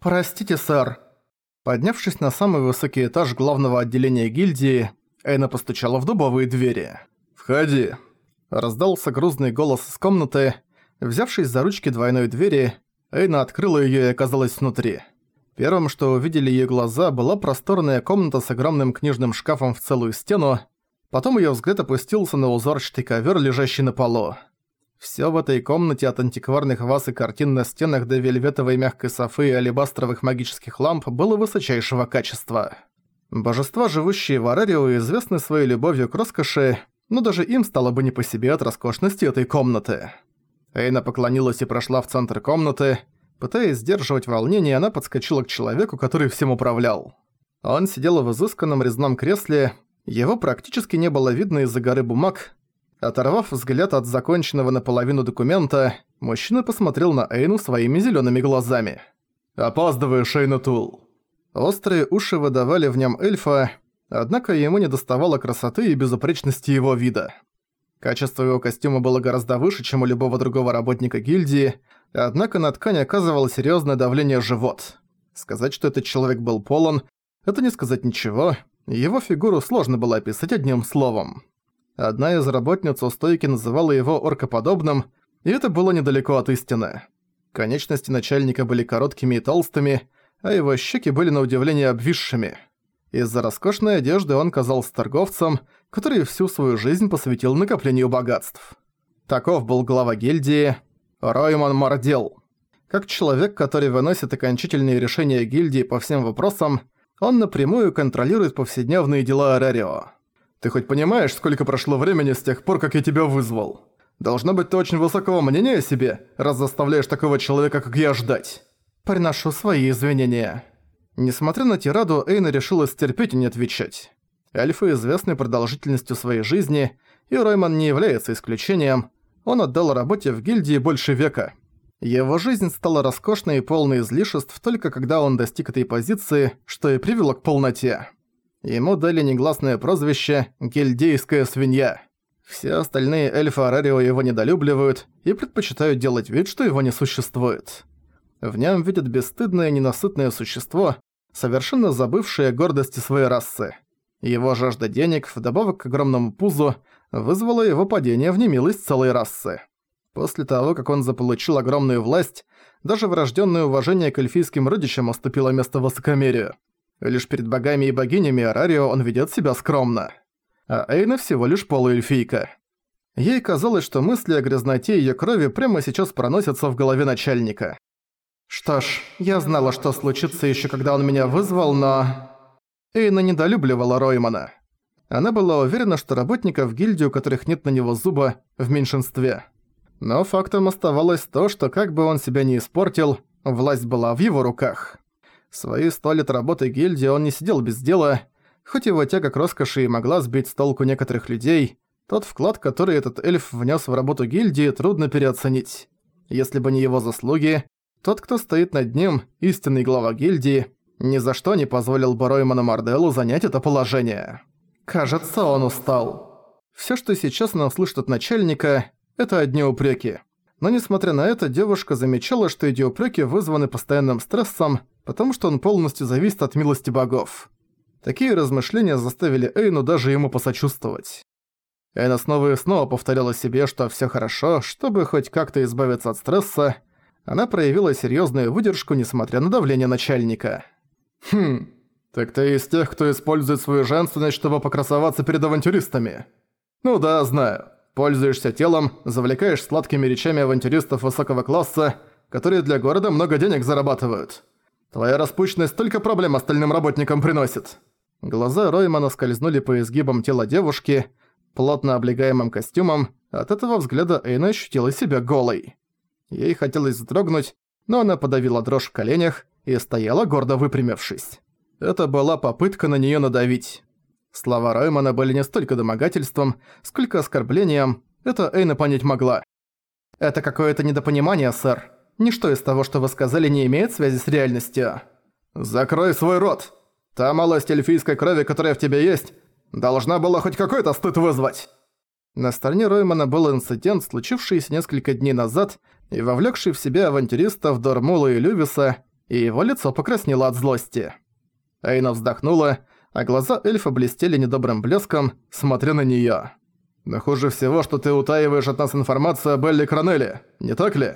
«Простите, сэр». Поднявшись на самый высокий этаж главного отделения гильдии, Эйна постучала в дубовые двери. «Входи», — раздался грузный голос из комнаты. Взявшись за ручки двойной двери, Эйна открыла её и оказалась внутри. Первым, что увидели её глаза, была просторная комната с огромным книжным шкафом в целую стену. Потом её взгляд опустился на узорчатый ковер, лежащий на полу. Всё в этой комнате от антикварных ваз и картин на стенах до вельветовой мягкой софы и алебастровых магических ламп было высочайшего качества. Божества, живущие в Арарио, известны своей любовью к роскоши, но даже им стало бы не по себе от роскошности этой комнаты. Эйна поклонилась и прошла в центр комнаты. Пытаясь сдерживать волнение, она подскочила к человеку, который всем управлял. Он сидел в изысканном резном кресле, его практически не было видно из-за горы бумаг, Оторвав взгляд от законченного наполовину документа, мужчина посмотрел на Эйну своими зелёными глазами. «Опаздываешь, Эйна Тул!» Острые уши выдавали в нем эльфа, однако ему не доставало красоты и безупречности его вида. Качество его костюма было гораздо выше, чем у любого другого работника гильдии, однако на ткань оказывало серьёзное давление живот. Сказать, что этот человек был полон, это не сказать ничего, его фигуру сложно было описать одним словом. Одна из работниц у стойки называла его оркоподобным, и это было недалеко от истины. Конечности начальника были короткими и толстыми, а его щеки были на удивление обвисшими. Из-за роскошной одежды он казался торговцем, который всю свою жизнь посвятил накоплению богатств. Таков был глава гильдии Ройман Мардел. Как человек, который выносит окончательные решения гильдии по всем вопросам, он напрямую контролирует повседневные дела Арарио. Ты хоть понимаешь, сколько прошло времени с тех пор, как я тебя вызвал? Должно быть, ты очень высокого мнения о себе, раз заставляешь такого человека, как я, ждать. Приношу свои извинения. Несмотря на тираду, Эйна решила стерпеть и не отвечать. Эльфы известны продолжительностью своей жизни, и Ройман не является исключением. Он отдал работе в гильдии больше века. Его жизнь стала роскошной и полной излишеств только когда он достиг этой позиции, что и привело к полноте. Ему дали негласное прозвище «Гильдейская свинья». Все остальные эльфы Арарио его недолюбливают и предпочитают делать вид, что его не существует. В нем видят бесстыдное ненасытное существо, совершенно забывшее гордости своей расы. Его жажда денег, вдобавок к огромному пузу, вызвала его падение в немилость целой расы. После того, как он заполучил огромную власть, даже врожденное уважение к эльфийским родичам уступило место высокомерию. Лишь перед богами и богинями Арарио он ведёт себя скромно. А Эйна всего лишь полуэльфийка. Ей казалось, что мысли о грязноте её крови прямо сейчас проносятся в голове начальника. Что ж, я знала, что случится ещё когда он меня вызвал, но... Эйна недолюбливала Роймана. Она была уверена, что работников гильдии, у которых нет на него зуба, в меньшинстве. Но фактом оставалось то, что как бы он себя не испортил, власть была в его руках. Свои сто лет работы гильдии он не сидел без дела, хоть его тяга к роскоши и могла сбить с толку некоторых людей, тот вклад, который этот эльф внес в работу гильдии, трудно переоценить. Если бы не его заслуги, тот, кто стоит над ним, истинный глава гильдии, ни за что не позволил бы Ройману Марделу занять это положение. Кажется, он устал. Всё, что сейчас она услышит от начальника, это одни упреки. Но несмотря на это, девушка замечала, что эти упреки вызваны постоянным стрессом, потому что он полностью зависит от милости богов. Такие размышления заставили Эйну даже ему посочувствовать. Эйна снова и снова повторяла себе, что всё хорошо, чтобы хоть как-то избавиться от стресса, она проявила серьёзную выдержку, несмотря на давление начальника. «Хм, так ты из тех, кто использует свою женственность, чтобы покрасоваться перед авантюристами?» «Ну да, знаю. Пользуешься телом, завлекаешь сладкими речами авантюристов высокого класса, которые для города много денег зарабатывают. Твоя распущенность только проблем остальным работникам приносит». Глаза Роймана скользнули по изгибам тела девушки, плотно облегаемым костюмом, от этого взгляда Эйна ощутила себя голой. Ей хотелось вздрогнуть, но она подавила дрожь в коленях и стояла гордо выпрямившись. Это была попытка на неё надавить. Слова Роймана были не столько домогательством, сколько оскорблением, это Эйна понять могла. «Это какое-то недопонимание, сэр. Ничто из того, что вы сказали, не имеет связи с реальностью. Закрой свой рот. Та малость эльфийской крови, которая в тебе есть, должна была хоть какой-то стыд вызвать. На стороне Роймана был инцидент, случившийся несколько дней назад и вовлекший в себя авантюристов Дормула и Лювиса, и его лицо покраснело от злости. Эйна вздохнула, а глаза эльфа блестели недобрым блеском, смотря на неё. «Но хуже всего, что ты утаиваешь от нас информацию о Белли Кронелли, не так ли?»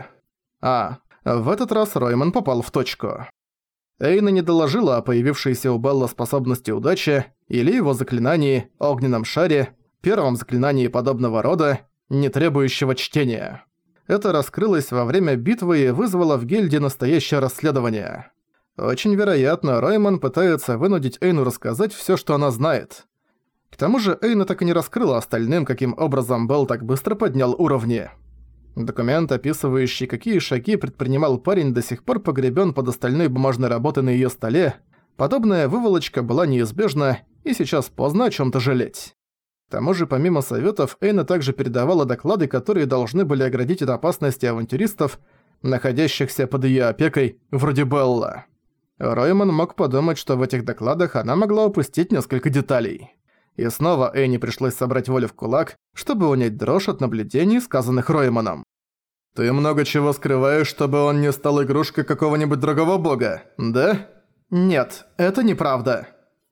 А, в этот раз Ройман попал в точку. Эйна не доложила о появившейся у Белла способности удачи или его заклинании «Огненном шаре», первом заклинании подобного рода, не требующего чтения. Это раскрылось во время битвы и вызвало в гильдии настоящее расследование. Очень вероятно, Ройман пытается вынудить Эйну рассказать всё, что она знает. К тому же Эйна так и не раскрыла остальным, каким образом Белл так быстро поднял уровни. Документ, описывающий, какие шаги предпринимал парень, до сих пор погребен под остальной бумажной работой на ее столе. Подобная выволочка была неизбежна, и сейчас поздно о чем то жалеть. К тому же, помимо советов, Эйна также передавала доклады, которые должны были оградить от опасности авантюристов, находящихся под ее опекой, вроде Белла. Ройман мог подумать, что в этих докладах она могла упустить несколько деталей. И снова Эйне пришлось собрать волю в кулак, чтобы унять дрожь от наблюдений, сказанных Ройманом. «Ты много чего скрываешь, чтобы он не стал игрушкой какого-нибудь другого бога, да?» «Нет, это неправда».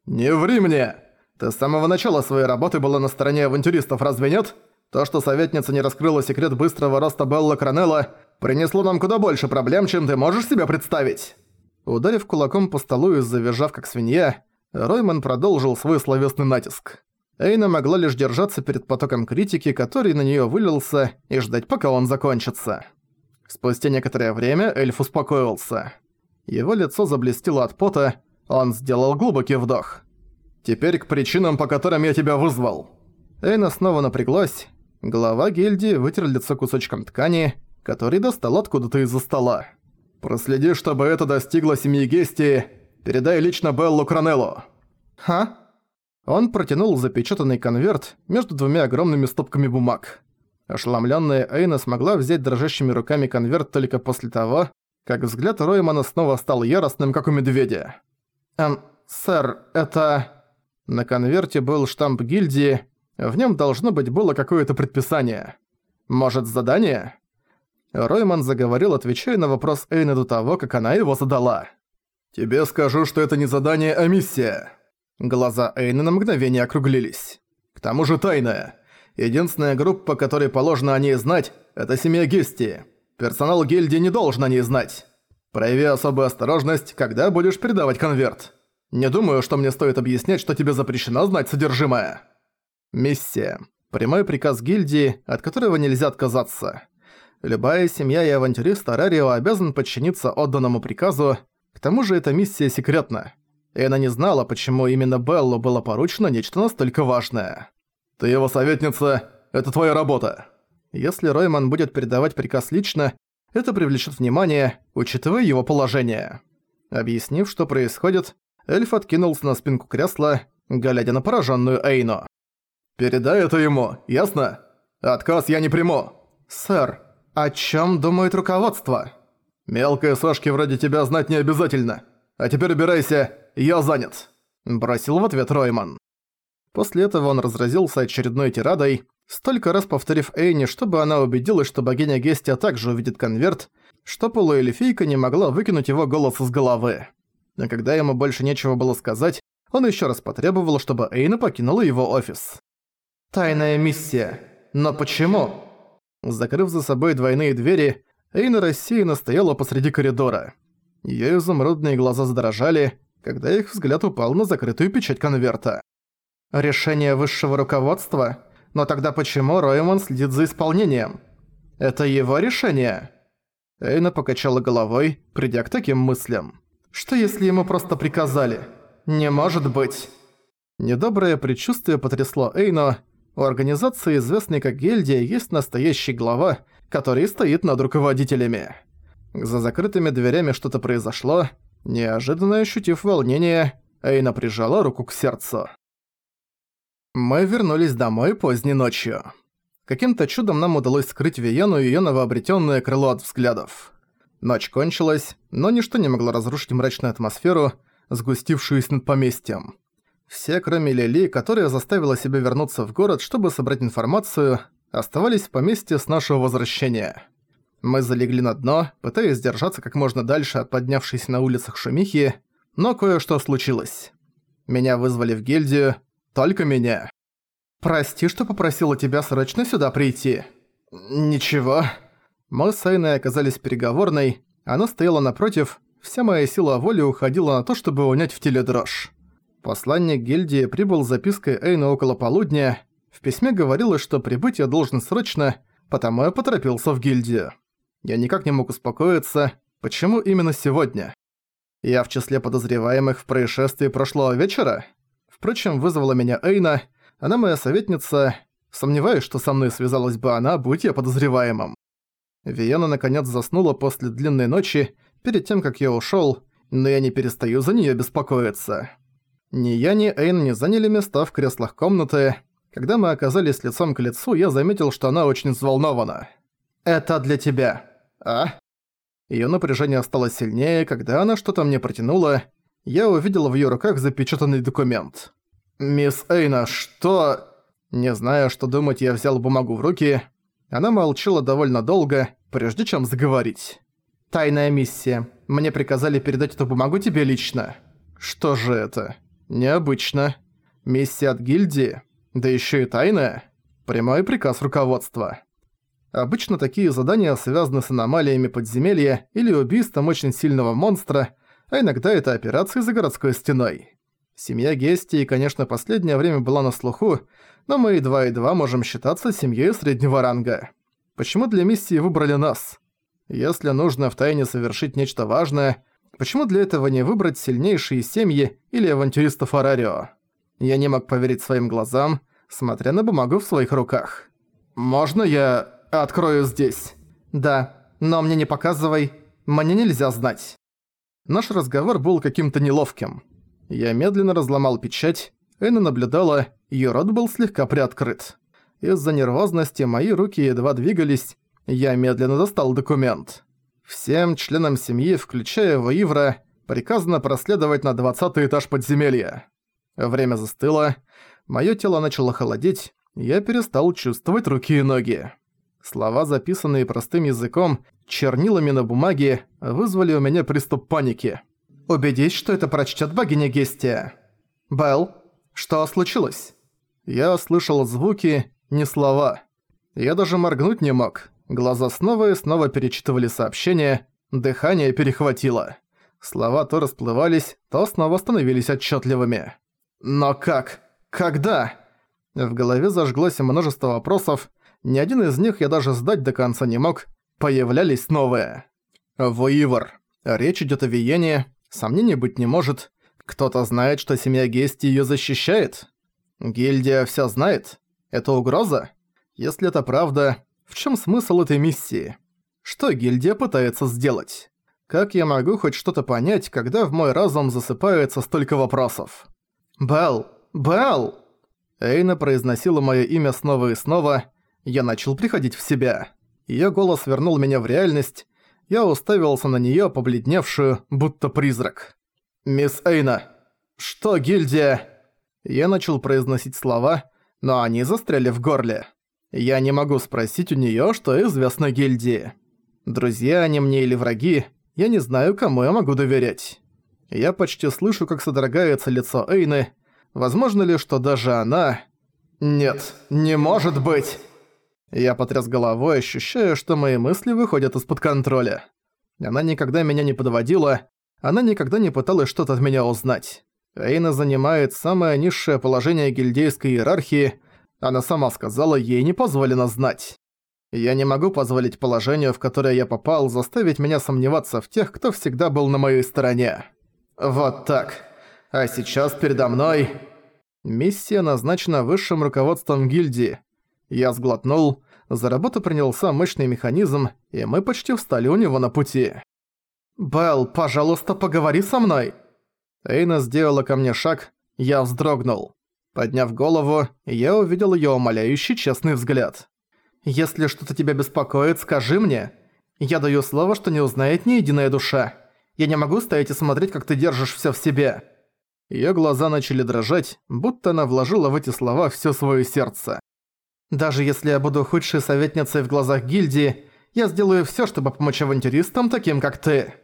«Не ври мне! Ты с самого начала своей работы была на стороне авантюристов, разве нет? То, что советница не раскрыла секрет быстрого роста Белла Кранелла, принесло нам куда больше проблем, чем ты можешь себе представить». Ударив кулаком по столу и завизжав как свинья, Ройман продолжил свой словесный натиск. Эйна могла лишь держаться перед потоком критики, который на неё вылился, и ждать, пока он закончится. Спустя некоторое время эльф успокоился. Его лицо заблестело от пота, он сделал глубокий вдох. «Теперь к причинам, по которым я тебя вызвал». Эйна снова напряглась. Глава гильдии вытер лицо кусочком ткани, который достал откуда-то из-за стола. «Проследи, чтобы это достигло семьи Гести Передай лично Беллу Кронеллу». «Ха?» Он протянул запечатанный конверт между двумя огромными стопками бумаг. Ошеломлённая Эйна смогла взять дрожащими руками конверт только после того, как взгляд Роймана снова стал яростным, как у медведя. «Эм, сэр, это...» На конверте был штамп гильдии, в нем должно быть было какое-то предписание. Может, задание? Ройман заговорил, отвечая на вопрос Эйны до того, как она его задала. «Тебе скажу, что это не задание, а миссия». Глаза Эйны на мгновение округлились. «К тому же тайная. Единственная группа, которой положено о ней знать, это семья Гести. Персонал гильдии не должен о ней знать. Прояви особую осторожность, когда будешь передавать конверт. Не думаю, что мне стоит объяснять, что тебе запрещено знать содержимое». Миссия. Прямой приказ гильдии, от которого нельзя отказаться. Любая семья и авантюрист Арарио обязан подчиниться отданному приказу, к тому же эта миссия секретна. И она не знала, почему именно Беллу было поручено нечто настолько важное. «Ты его советница, это твоя работа». Если Ройман будет передавать приказ лично, это привлечет внимание, учитывая его положение. Объяснив, что происходит, эльф откинулся на спинку кресла, глядя на пораженную Эйно. «Передай это ему, ясно? Отказ я не приму». «Сэр, о чем думает руководство?» «Мелкой сошки вроде тебя знать не обязательно. А теперь убирайся, я занят», – бросил в ответ Ройман. После этого он разразился очередной тирадой, столько раз повторив Эйни, чтобы она убедилась, что богиня Гестия также увидит конверт, что полуэльфийка не могла выкинуть его голос из головы. А когда ему больше нечего было сказать, он еще раз потребовал, чтобы Эйна покинула его офис. «Тайная миссия. Но почему?» Закрыв за собой двойные двери, Эйна рассеянно стояла посреди коридора. Её изумрудные глаза задрожали, когда их взгляд упал на закрытую печать конверта. «Решение высшего руководства? Но тогда почему Ройман следит за исполнением? Это его решение?» Эйна покачала головой, придя к таким мыслям. «Что если ему просто приказали? Не может быть!» Недоброе предчувствие потрясло Эйно. У организации, известной как Гильдия, есть настоящий глава, который стоит над руководителями. За закрытыми дверями что-то произошло. Неожиданно ощутив волнение, Эйна прижала руку к сердцу. Мы вернулись домой поздней ночью. Каким-то чудом нам удалось скрыть Виену и её новообретённое крыло от взглядов. Ночь кончилась, но ничто не могло разрушить мрачную атмосферу, сгустившуюся над поместьем. Все, кроме Лили, которая заставила себя вернуться в город, чтобы собрать информацию, оставались в поместье с нашего возвращения. Мы залегли на дно, пытаясь держаться как можно дальше от поднявшейся на улицах шумихи, но кое-что случилось. Меня вызвали в гильдию, только меня. «Прости, что попросила тебя срочно сюда прийти». «Ничего». Мы с Айной оказались переговорной, она стояла напротив, вся моя сила воли уходила на то, чтобы унять в теле дрожь. Посланник гильдии прибыл с запиской Эйна около полудня. В письме говорилось, что прибыть я должен срочно, потому я поторопился в гильдию. Я никак не мог успокоиться, почему именно сегодня. Я в числе подозреваемых в происшествии прошлого вечера? Впрочем, вызвала меня Эйна, она моя советница, сомневаюсь, что со мной связалась бы она, будь я подозреваемым. Виена наконец заснула после длинной ночи, перед тем, как я ушёл, но я не перестаю за неё беспокоиться. Ни я, ни Эйн не заняли места в креслах комнаты. Когда мы оказались лицом к лицу, я заметил, что она очень взволнована. «Это для тебя». «А?» Её напряжение стало сильнее, когда она что-то мне протянула. Я увидел в её руках запечатанный документ. «Мисс Эйна, что...» Не зная, что думать, я взял бумагу в руки. Она молчала довольно долго, прежде чем заговорить. «Тайная миссия. Мне приказали передать эту бумагу тебе лично». «Что же это? Необычно. Миссия от гильдии? Да ещё и тайная? Прямой приказ руководства». Обычно такие задания связаны с аномалиями подземелья или убийством очень сильного монстра, а иногда это операции за городской стеной. Семья Гестии, конечно, последнее время была на слуху, но мы едва-едва можем считаться семьей среднего ранга. Почему для миссии выбрали нас? Если нужно втайне совершить нечто важное, почему для этого не выбрать сильнейшие семьи или авантюристов Арарио? Я не мог поверить своим глазам, смотря на бумагу в своих руках. «Можно я открою здесь?» «Да, но мне не показывай, мне нельзя знать». Наш разговор был каким-то неловким. Я медленно разломал печать, Энна наблюдала, её рот был слегка приоткрыт. Из-за нервозности мои руки едва двигались, я медленно достал документ. Всем членам семьи, включая Воивра, приказано проследовать на двадцатый этаж подземелья. Время застыло, моё тело начало холодеть, я перестал чувствовать руки и ноги. Слова, записанные простым языком, чернилами на бумаге, вызвали у меня приступ паники. Убедись, что это прочтет богиня Гестия. Белл, что случилось? Я слышал звуки, не слова. Я даже моргнуть не мог. Глаза снова и снова перечитывали сообщения, дыхание перехватило. Слова то расплывались, то снова становились отчетливыми. Но как? Когда? В голове зажглось множество вопросов, ни один из них я даже сдать до конца не мог, появлялись новые. Воивор. Речь идет о Виене, Сомнений быть не может. Кто-то знает, что семья Гести её защищает? Гильдия всё знает? Это угроза? Если это правда, в чём смысл этой миссии? Что гильдия пытается сделать? Как я могу хоть что-то понять, когда в мой разум засыпается столько вопросов? «Белл! Белл!» Эйна произносила моё имя снова и снова. Я начал приходить в себя. Её голос вернул меня в реальность, я уставился на неё, побледневшую, будто призрак. «Мисс Эйна, что гильдия?» Я начал произносить слова, но они застряли в горле. Я не могу спросить у неё, что известно гильдии. Друзья они мне или враги, я не знаю, кому я могу доверять. Я почти слышу, как содрогается лицо Эйны. Возможно ли, что даже она... Нет, не может быть! Я потряс головой, ощущая, что мои мысли выходят из-под контроля. Она никогда меня не подводила, она никогда не пыталась что-то от меня узнать. Эйна занимает самое низшее положение гильдейской иерархии, она сама сказала, ей не позволено знать. Я не могу позволить положению, в которое я попал, заставить меня сомневаться в тех, кто всегда был на моей стороне. Вот так. А сейчас передо мной... Миссия назначена высшим руководством гильдии. Я сглотнул, за работу принялся мощный механизм, и мы почти встали у него на пути. «Белл, пожалуйста, поговори со мной!» Эйна сделала ко мне шаг, я вздрогнул. Подняв голову, я увидел её умоляющий честный взгляд. «Если что-то тебя беспокоит, скажи мне. Я даю слово, что не узнает ни единая душа. Я не могу стоять и смотреть, как ты держишь всё в себе». Её глаза начали дрожать, будто она вложила в эти слова всё своё сердце. Даже если я буду худшей советницей в глазах гильдии, Я сделаю всё, чтобы помочь авантюристам, таким как ты».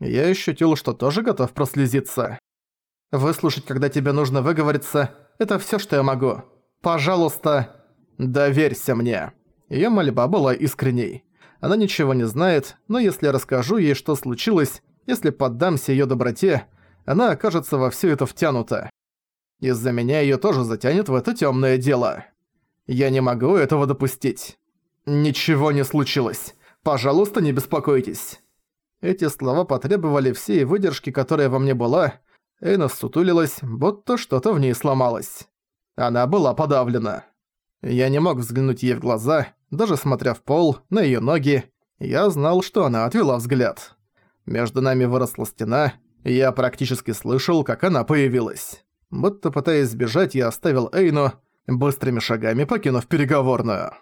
Я ощутил, что тоже готов прослезиться. «Выслушать, когда тебе нужно выговориться, это всё, что я могу. Пожалуйста, доверься мне». Её мольба была искренней. Она ничего не знает, но если я расскажу ей, что случилось, если поддамся её доброте, она окажется во всё это втянута. Из-за меня её тоже затянет в это тёмное дело. Я не могу этого допустить. Ничего не случилось. Пожалуйста, не беспокойтесь. Эти слова потребовали всей выдержки, которая во мне была. Эйна сутулилась, будто что-то в ней сломалось. Она была подавлена. Я не мог взглянуть ей в глаза, даже смотря в пол, на её ноги. Я знал, что она отвела взгляд. Между нами выросла стена, и я практически слышал, как она появилась. Будто пытаясь сбежать, я оставил Эйну, быстрыми шагами покинув переговорную.